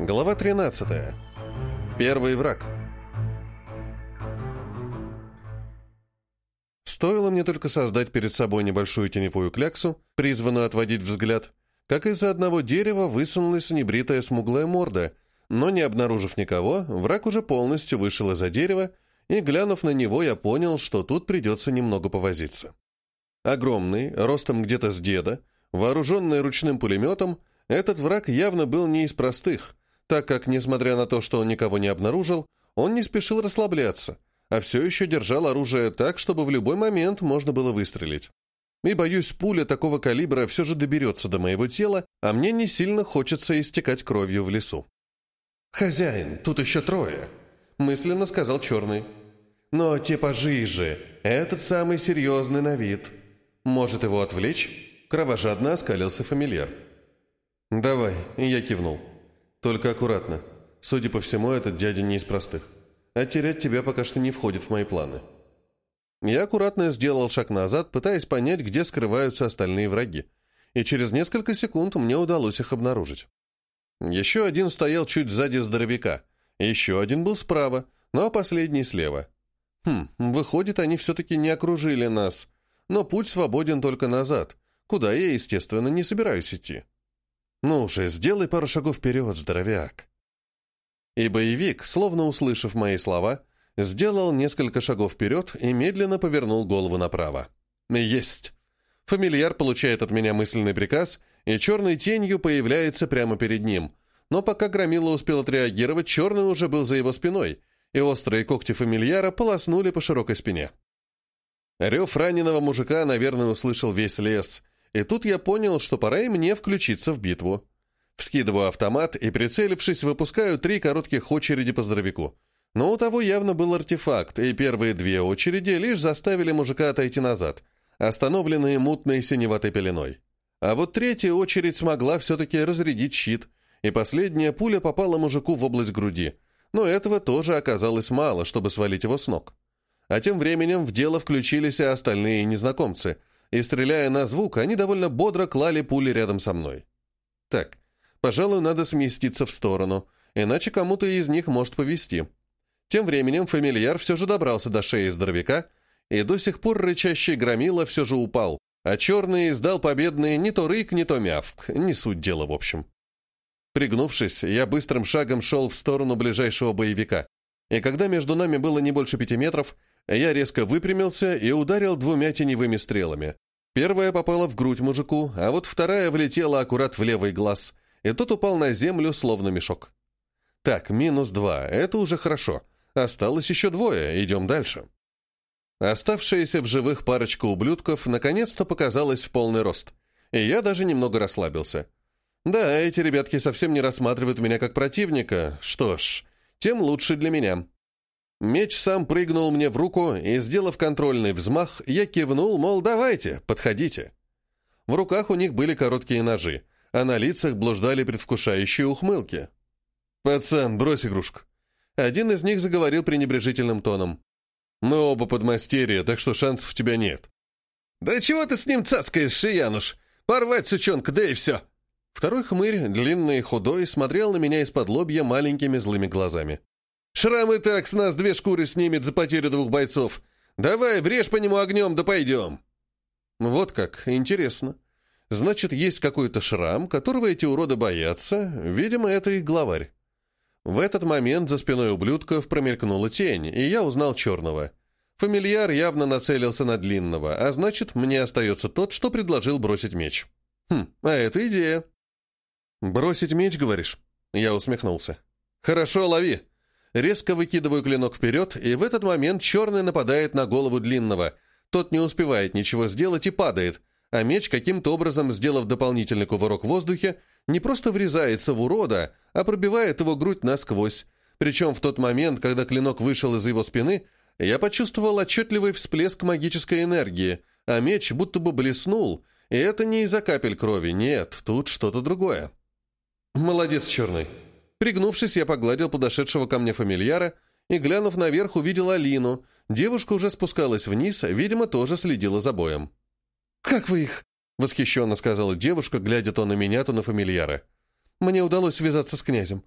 Глава 13. Первый враг. Стоило мне только создать перед собой небольшую теневую кляксу, призванную отводить взгляд, как из-за одного дерева высунулась небритая смуглая морда, но не обнаружив никого, враг уже полностью вышел из-за дерева, и, глянув на него, я понял, что тут придется немного повозиться. Огромный, ростом где-то с деда, вооруженный ручным пулеметом, этот враг явно был не из простых, так как, несмотря на то, что он никого не обнаружил, он не спешил расслабляться, а все еще держал оружие так, чтобы в любой момент можно было выстрелить. И, боюсь, пуля такого калибра все же доберется до моего тела, а мне не сильно хочется истекать кровью в лесу. «Хозяин, тут еще трое», — мысленно сказал Черный. «Но те пожиже, этот самый серьезный на вид. Может его отвлечь?» Кровожадно оскалился фамильяр. «Давай», — я кивнул. «Только аккуратно. Судя по всему, этот дядя не из простых. А терять тебя пока что не входит в мои планы». Я аккуратно сделал шаг назад, пытаясь понять, где скрываются остальные враги. И через несколько секунд мне удалось их обнаружить. Еще один стоял чуть сзади здоровяка. Еще один был справа, ну а последний слева. Хм, выходит, они все-таки не окружили нас. Но путь свободен только назад, куда я, естественно, не собираюсь идти. «Ну уже, сделай пару шагов вперед, здоровяк!» И боевик, словно услышав мои слова, сделал несколько шагов вперед и медленно повернул голову направо. «Есть!» Фамильяр получает от меня мысленный приказ, и черной тенью появляется прямо перед ним. Но пока Громила успел отреагировать, черный уже был за его спиной, и острые когти фамильяра полоснули по широкой спине. Рев раненого мужика, наверное, услышал весь лес, и тут я понял, что пора и мне включиться в битву. Вскидываю автомат и, прицелившись, выпускаю три коротких очереди по здоровяку. Но у того явно был артефакт, и первые две очереди лишь заставили мужика отойти назад, остановленные мутной синеватой пеленой. А вот третья очередь смогла все-таки разрядить щит, и последняя пуля попала мужику в область груди. Но этого тоже оказалось мало, чтобы свалить его с ног. А тем временем в дело включились и остальные незнакомцы, и, стреляя на звук, они довольно бодро клали пули рядом со мной. Так, пожалуй, надо сместиться в сторону, иначе кому-то из них может повезти. Тем временем фамильяр все же добрался до шеи здоровяка, и до сих пор рычащий громила все же упал, а черный издал победный не то рык, не то мявк, не суть дела в общем. Пригнувшись, я быстрым шагом шел в сторону ближайшего боевика, и когда между нами было не больше пяти метров, я резко выпрямился и ударил двумя теневыми стрелами. Первая попала в грудь мужику, а вот вторая влетела аккурат в левый глаз, и тот упал на землю, словно мешок. Так, минус два, это уже хорошо. Осталось еще двое, идем дальше. Оставшаяся в живых парочка ублюдков наконец-то показалась в полный рост, и я даже немного расслабился. Да, эти ребятки совсем не рассматривают меня как противника, что ж, тем лучше для меня. Меч сам прыгнул мне в руку, и, сделав контрольный взмах, я кивнул, мол, давайте, подходите. В руках у них были короткие ножи, а на лицах блуждали предвкушающие ухмылки. «Пацан, брось игрушку». Один из них заговорил пренебрежительным тоном. «Мы оба подмастерья, так что шансов у тебя нет». «Да чего ты с ним цацкаешь, Шиянуш? Порвать, сучонка, да и все!» Второй хмырь, длинный и худой, смотрел на меня из-под лобья маленькими злыми глазами. Шрам и так с нас две шкуры снимет за потерю двух бойцов. Давай, врежь по нему огнем, да пойдем. Вот как, интересно. Значит, есть какой-то шрам, которого эти уроды боятся. Видимо, это их главарь. В этот момент за спиной ублюдков промелькнула тень, и я узнал черного. Фамильяр явно нацелился на длинного, а значит, мне остается тот, что предложил бросить меч. Хм, а это идея. «Бросить меч, говоришь?» Я усмехнулся. «Хорошо, лови. Резко выкидываю клинок вперед, и в этот момент черный нападает на голову длинного. Тот не успевает ничего сделать и падает, а меч, каким-то образом сделав дополнительный кувырок в воздухе, не просто врезается в урода, а пробивает его грудь насквозь. Причем в тот момент, когда клинок вышел из его спины, я почувствовал отчетливый всплеск магической энергии, а меч будто бы блеснул, и это не из-за капель крови, нет, тут что-то другое. «Молодец, черный», Пригнувшись, я погладил подошедшего ко мне фамильяра и, глянув наверх, увидел Алину. Девушка уже спускалась вниз, видимо, тоже следила за боем. «Как вы их?» — восхищенно сказала девушка, глядя то на меня, то на фамильяра. «Мне удалось связаться с князем.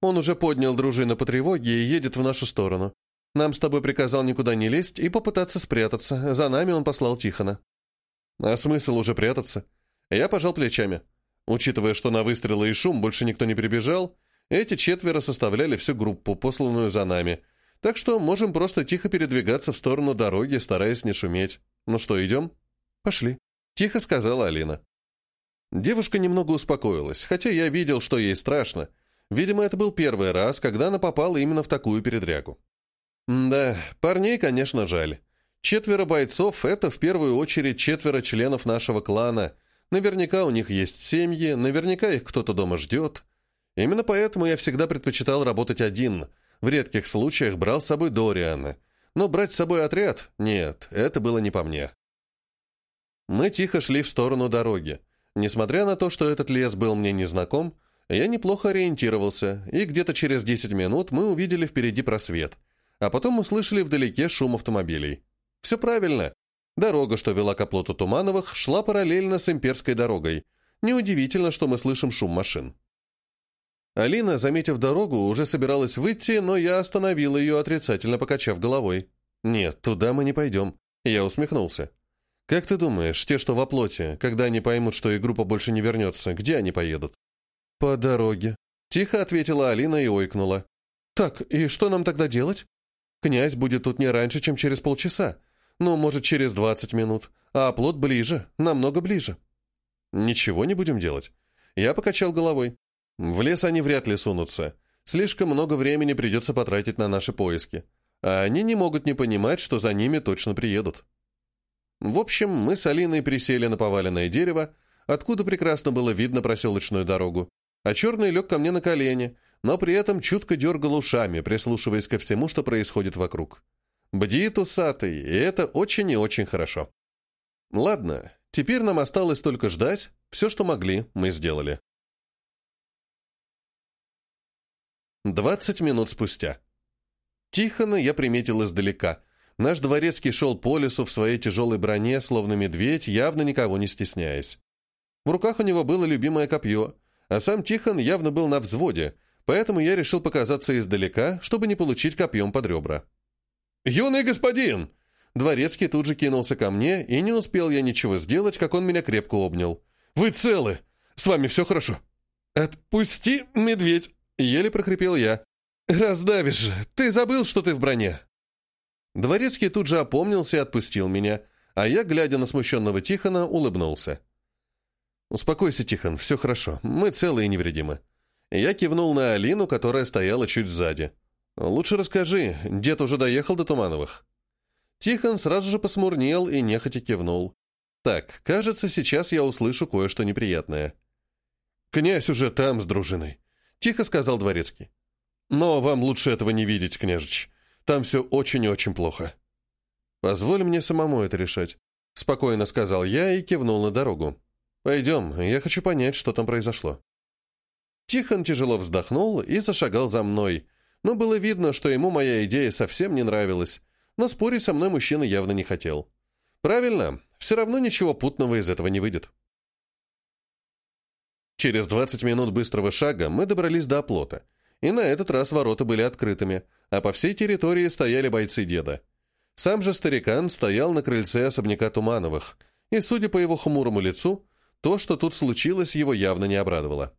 Он уже поднял дружину по тревоге и едет в нашу сторону. Нам с тобой приказал никуда не лезть и попытаться спрятаться. За нами он послал Тихона». «А смысл уже прятаться?» Я пожал плечами. Учитывая, что на выстрелы и шум больше никто не прибежал, эти четверо составляли всю группу, посланную за нами. Так что можем просто тихо передвигаться в сторону дороги, стараясь не шуметь. Ну что, идем? Пошли. Тихо сказала Алина. Девушка немного успокоилась, хотя я видел, что ей страшно. Видимо, это был первый раз, когда она попала именно в такую передрягу. Да, парней, конечно, жаль. Четверо бойцов — это в первую очередь четверо членов нашего клана. Наверняка у них есть семьи, наверняка их кто-то дома ждет. Именно поэтому я всегда предпочитал работать один. В редких случаях брал с собой Дориана. Но брать с собой отряд — нет, это было не по мне. Мы тихо шли в сторону дороги. Несмотря на то, что этот лес был мне незнаком, я неплохо ориентировался, и где-то через 10 минут мы увидели впереди просвет, а потом услышали вдалеке шум автомобилей. Все правильно. Дорога, что вела к оплоту Тумановых, шла параллельно с имперской дорогой. Неудивительно, что мы слышим шум машин. Алина, заметив дорогу, уже собиралась выйти, но я остановил ее, отрицательно покачав головой. «Нет, туда мы не пойдем». Я усмехнулся. «Как ты думаешь, те, что в оплоте, когда они поймут, что и группа больше не вернется, где они поедут?» «По дороге», — тихо ответила Алина и ойкнула. «Так, и что нам тогда делать? Князь будет тут не раньше, чем через полчаса. Ну, может, через двадцать минут. А оплот ближе, намного ближе». «Ничего не будем делать». Я покачал головой. «В лес они вряд ли сунутся. Слишком много времени придется потратить на наши поиски. А они не могут не понимать, что за ними точно приедут». В общем, мы с Алиной присели на поваленное дерево, откуда прекрасно было видно проселочную дорогу, а черный лег ко мне на колени, но при этом чутко дергал ушами, прислушиваясь ко всему, что происходит вокруг. Бдит усатый, и это очень и очень хорошо. Ладно, теперь нам осталось только ждать, все, что могли, мы сделали. 20 минут спустя. Тихона я приметил издалека — Наш дворецкий шел по лесу в своей тяжелой броне, словно медведь, явно никого не стесняясь. В руках у него было любимое копье, а сам Тихон явно был на взводе, поэтому я решил показаться издалека, чтобы не получить копьем под ребра. «Юный господин!» Дворецкий тут же кинулся ко мне, и не успел я ничего сделать, как он меня крепко обнял. «Вы целы! С вами все хорошо!» «Отпусти, медведь!» — еле прохрипел я. «Раздавишь же! Ты забыл, что ты в броне!» Дворецкий тут же опомнился и отпустил меня, а я, глядя на смущенного Тихона, улыбнулся. «Успокойся, Тихон, все хорошо, мы целы и невредимы». Я кивнул на Алину, которая стояла чуть сзади. «Лучше расскажи, дед уже доехал до Тумановых?» Тихон сразу же посмурнел и нехотя кивнул. «Так, кажется, сейчас я услышу кое-что неприятное». «Князь уже там с дружиной», — тихо сказал Дворецкий. «Но вам лучше этого не видеть, княжич. Там все очень и очень плохо. Позволь мне самому это решать. Спокойно сказал я и кивнул на дорогу. Пойдем, я хочу понять, что там произошло. Тихон тяжело вздохнул и зашагал за мной, но было видно, что ему моя идея совсем не нравилась, но спорить со мной мужчина явно не хотел. Правильно, все равно ничего путного из этого не выйдет. Через 20 минут быстрого шага мы добрались до оплота, и на этот раз ворота были открытыми, а по всей территории стояли бойцы деда. Сам же старикан стоял на крыльце особняка Тумановых, и, судя по его хмурому лицу, то, что тут случилось, его явно не обрадовало.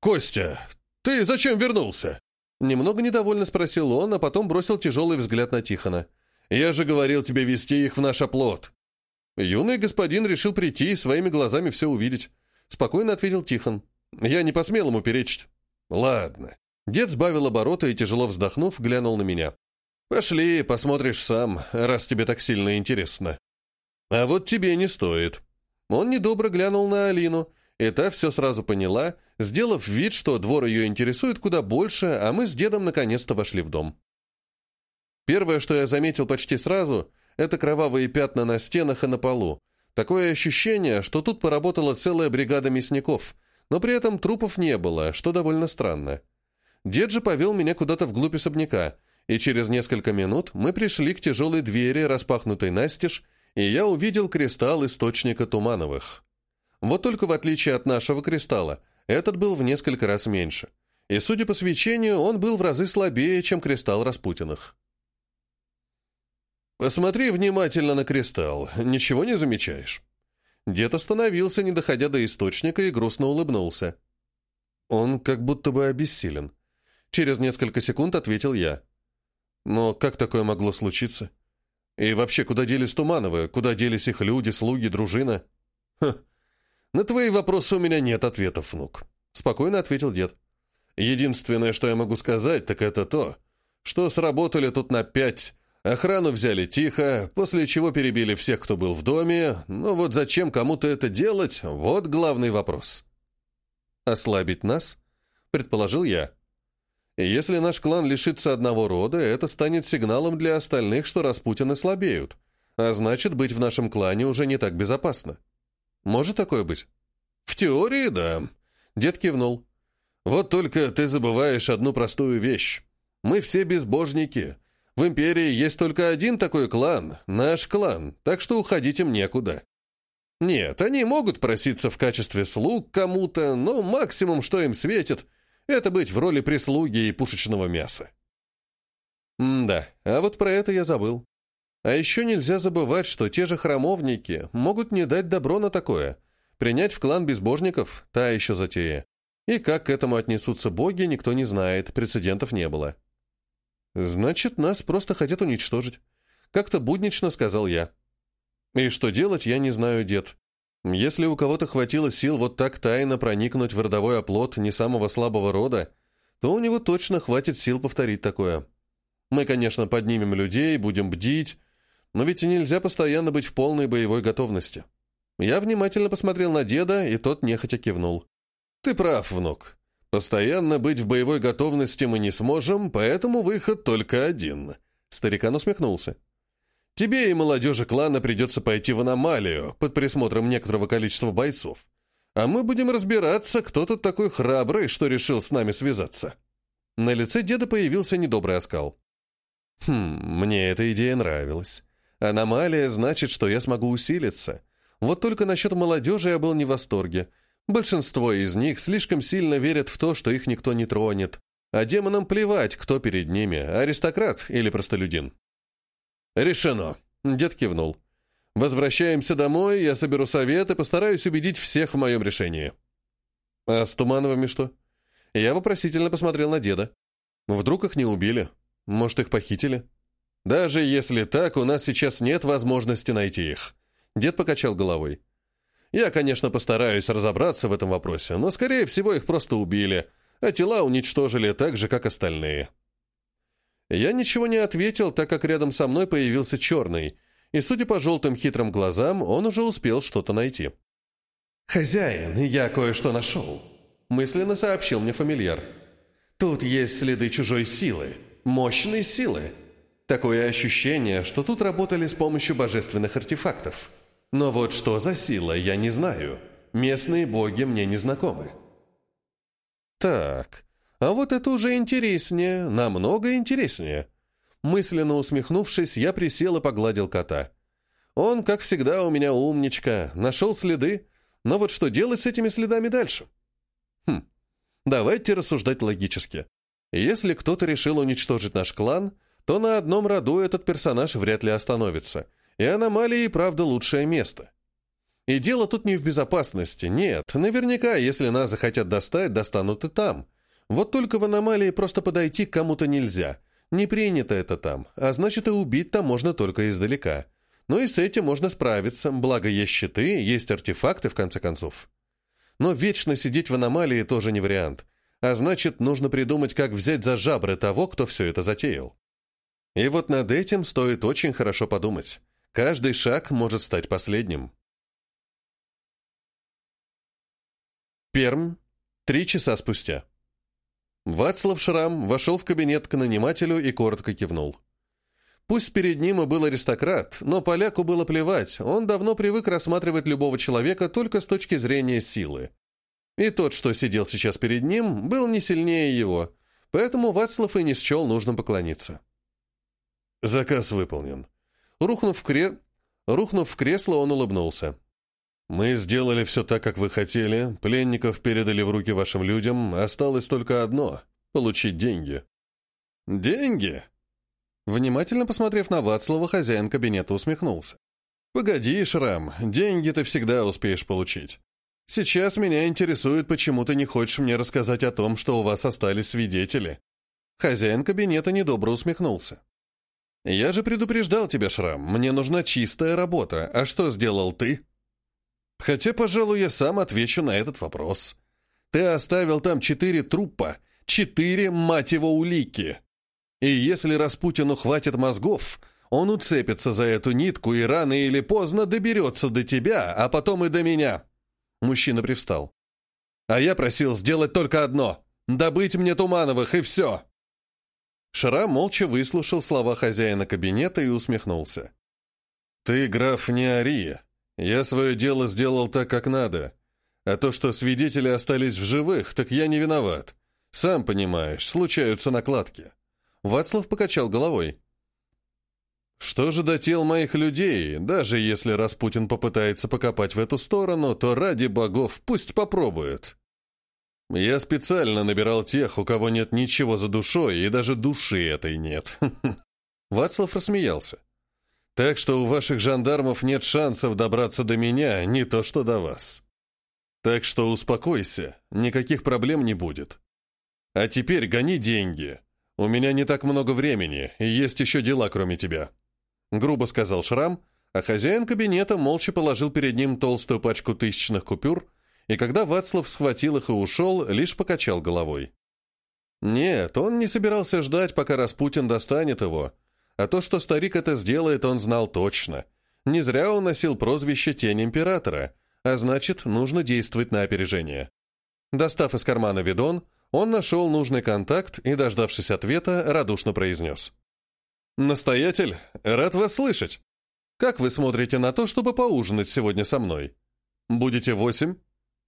«Костя, ты зачем вернулся?» Немного недовольно спросил он, а потом бросил тяжелый взгляд на Тихона. «Я же говорил тебе вести их в наш оплот». Юный господин решил прийти и своими глазами все увидеть. Спокойно ответил Тихон. «Я не посмел ему перечить». «Ладно. Дед сбавил обороты и, тяжело вздохнув, глянул на меня. «Пошли, посмотришь сам, раз тебе так сильно интересно». «А вот тебе не стоит». Он недобро глянул на Алину, и та все сразу поняла, сделав вид, что двор ее интересует куда больше, а мы с дедом наконец-то вошли в дом. Первое, что я заметил почти сразу, это кровавые пятна на стенах и на полу. Такое ощущение, что тут поработала целая бригада мясников, но при этом трупов не было, что довольно странно. Дед же повел меня куда-то вглубь особняка, и через несколько минут мы пришли к тяжелой двери, распахнутой настежь, и я увидел кристалл источника Тумановых. Вот только в отличие от нашего кристалла, этот был в несколько раз меньше. И, судя по свечению, он был в разы слабее, чем кристалл Распутиных. «Посмотри внимательно на кристалл. Ничего не замечаешь?» Дед остановился, не доходя до источника, и грустно улыбнулся. Он как будто бы обессилен. Через несколько секунд ответил я. Но как такое могло случиться? И вообще, куда делись Тумановы? Куда делись их люди, слуги, дружина? Ха. На твои вопросы у меня нет ответов, внук. Спокойно ответил дед. Единственное, что я могу сказать, так это то, что сработали тут на пять, Охрану взяли тихо, после чего перебили всех, кто был в доме, но вот зачем кому-то это делать, вот главный вопрос. «Ослабить нас?» — предположил я. «Если наш клан лишится одного рода, это станет сигналом для остальных, что Распутины слабеют, а значит, быть в нашем клане уже не так безопасно. Может такое быть?» «В теории, да», — дед кивнул. «Вот только ты забываешь одну простую вещь. Мы все безбожники». В Империи есть только один такой клан, наш клан, так что уходить им некуда. Нет, они могут проситься в качестве слуг кому-то, но максимум, что им светит, это быть в роли прислуги и пушечного мяса. М да, а вот про это я забыл. А еще нельзя забывать, что те же храмовники могут не дать добро на такое. Принять в клан безбожников – та еще затея. И как к этому отнесутся боги, никто не знает, прецедентов не было. «Значит, нас просто хотят уничтожить», — как-то буднично сказал я. «И что делать, я не знаю, дед. Если у кого-то хватило сил вот так тайно проникнуть в родовой оплот не самого слабого рода, то у него точно хватит сил повторить такое. Мы, конечно, поднимем людей, будем бдить, но ведь и нельзя постоянно быть в полной боевой готовности». Я внимательно посмотрел на деда, и тот нехотя кивнул. «Ты прав, внук. Постоянно быть в боевой готовности мы не сможем, поэтому выход только один. Старикан усмехнулся. Тебе и молодежи клана придется пойти в аномалию под присмотром некоторого количества бойцов. А мы будем разбираться, кто тут такой храбрый, что решил с нами связаться. На лице деда появился недобрый оскал. Хм, мне эта идея нравилась. Аномалия значит, что я смогу усилиться. Вот только насчет молодежи я был не в восторге. Большинство из них слишком сильно верят в то, что их никто не тронет, а демонам плевать, кто перед ними, аристократ или простолюдин. «Решено», — дед кивнул. «Возвращаемся домой, я соберу совет и постараюсь убедить всех в моем решении». «А с Тумановыми что?» Я вопросительно посмотрел на деда. «Вдруг их не убили? Может, их похитили?» «Даже если так, у нас сейчас нет возможности найти их». Дед покачал головой. Я, конечно, постараюсь разобраться в этом вопросе, но, скорее всего, их просто убили, а тела уничтожили так же, как остальные. Я ничего не ответил, так как рядом со мной появился черный, и, судя по желтым хитрым глазам, он уже успел что-то найти. «Хозяин, я кое-что нашел», — мысленно сообщил мне фамильяр. «Тут есть следы чужой силы, мощной силы. Такое ощущение, что тут работали с помощью божественных артефактов». Но вот что за сила, я не знаю. Местные боги мне не знакомы. Так, а вот это уже интереснее, намного интереснее. Мысленно усмехнувшись, я присел и погладил кота. Он, как всегда, у меня умничка, нашел следы, но вот что делать с этими следами дальше? Хм, давайте рассуждать логически. Если кто-то решил уничтожить наш клан, то на одном роду этот персонаж вряд ли остановится — и аномалии, правда, лучшее место. И дело тут не в безопасности, нет. Наверняка, если нас захотят достать, достанут и там. Вот только в аномалии просто подойти к кому-то нельзя. Не принято это там, а значит и убить-то можно только издалека. Но и с этим можно справиться, благо есть щиты, есть артефакты, в конце концов. Но вечно сидеть в аномалии тоже не вариант. А значит, нужно придумать, как взять за жабры того, кто все это затеял. И вот над этим стоит очень хорошо подумать. Каждый шаг может стать последним. Перм. Три часа спустя. Вацлав Шрам вошел в кабинет к нанимателю и коротко кивнул. Пусть перед ним и был аристократ, но поляку было плевать, он давно привык рассматривать любого человека только с точки зрения силы. И тот, что сидел сейчас перед ним, был не сильнее его, поэтому Вацлав и не счел нужным поклониться. «Заказ выполнен», Рухнув в, кре... Рухнув в кресло, он улыбнулся. Мы сделали все так, как вы хотели, пленников передали в руки вашим людям, осталось только одно — получить деньги». «Деньги?» Внимательно посмотрев на Вацлава, хозяин кабинета усмехнулся. «Погоди, Шрам, деньги ты всегда успеешь получить. Сейчас меня интересует, почему ты не хочешь мне рассказать о том, что у вас остались свидетели». Хозяин кабинета недобро усмехнулся. «Я же предупреждал тебя, Шрам, мне нужна чистая работа, а что сделал ты?» «Хотя, пожалуй, я сам отвечу на этот вопрос. Ты оставил там четыре трупа, четыре, мать его, улики. И если Распутину хватит мозгов, он уцепится за эту нитку и рано или поздно доберется до тебя, а потом и до меня». Мужчина привстал. «А я просил сделать только одно — добыть мне Тумановых, и все!» Шара молча выслушал слова хозяина кабинета и усмехнулся. «Ты, граф, не ори. Я свое дело сделал так, как надо. А то, что свидетели остались в живых, так я не виноват. Сам понимаешь, случаются накладки». Вацлав покачал головой. «Что же до тел моих людей? Даже если Распутин попытается покопать в эту сторону, то ради богов пусть попробует. Я специально набирал тех, у кого нет ничего за душой, и даже души этой нет». Вацлав рассмеялся. «Так что у ваших жандармов нет шансов добраться до меня, не то что до вас. Так что успокойся, никаких проблем не будет. А теперь гони деньги». «У меня не так много времени, и есть еще дела, кроме тебя», — грубо сказал Шрам, а хозяин кабинета молча положил перед ним толстую пачку тысячных купюр, и когда Вацлав схватил их и ушел, лишь покачал головой. Нет, он не собирался ждать, пока Распутин достанет его, а то, что старик это сделает, он знал точно. Не зря он носил прозвище «Тень Императора», а значит, нужно действовать на опережение. Достав из кармана видон, он нашел нужный контакт и, дождавшись ответа, радушно произнес. «Настоятель, рад вас слышать. Как вы смотрите на то, чтобы поужинать сегодня со мной? Будете восемь?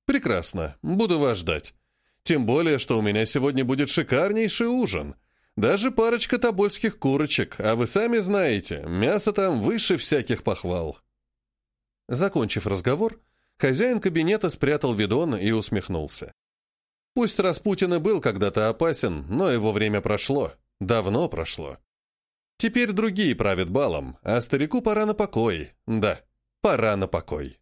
Прекрасно, буду вас ждать. Тем более, что у меня сегодня будет шикарнейший ужин. Даже парочка тобольских курочек, а вы сами знаете, мясо там выше всяких похвал». Закончив разговор, хозяин кабинета спрятал видон и усмехнулся. Пусть Распутин и был когда-то опасен, но его время прошло. Давно прошло. Теперь другие правят балом, а старику пора на покой. Да, пора на покой.